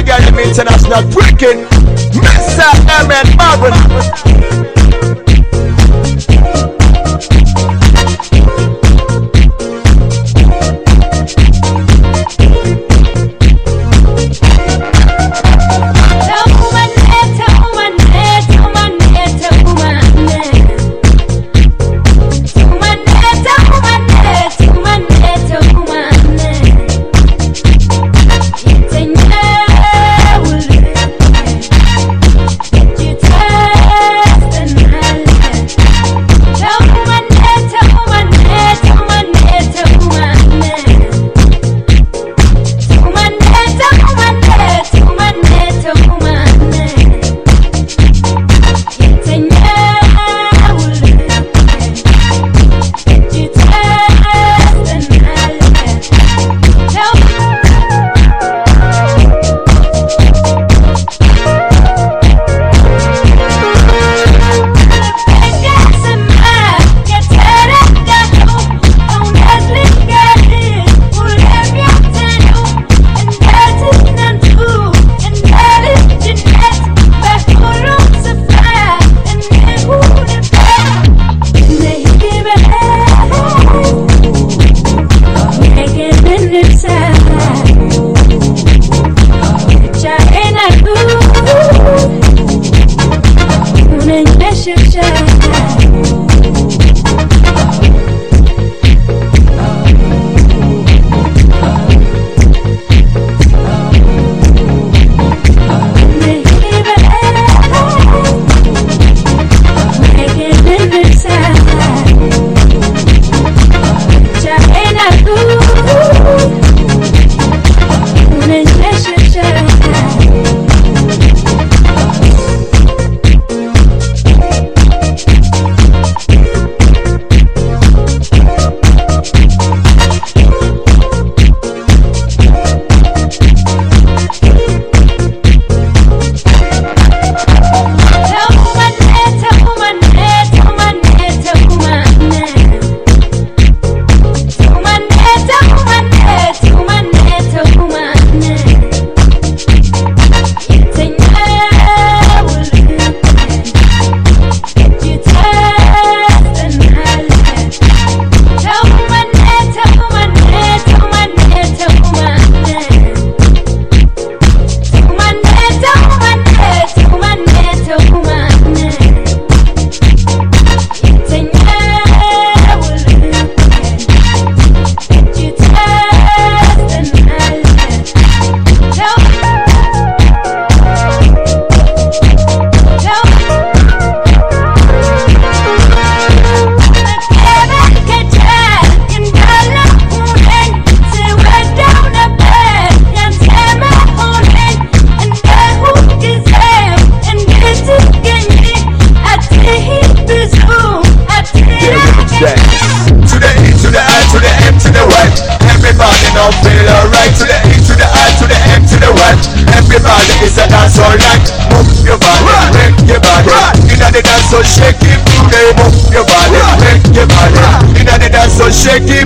the guy, them international freaking Mr. M. and Marvin. today. To the E, to the I, to the M, to the Y. Everybody now feel alright. To the E, to the I, to the M, to the Y. Everybody is a dance all night. Move your body, right. break your body. Right. In the dance, so shake it. Move your body, break your body. In the dance, so shake it.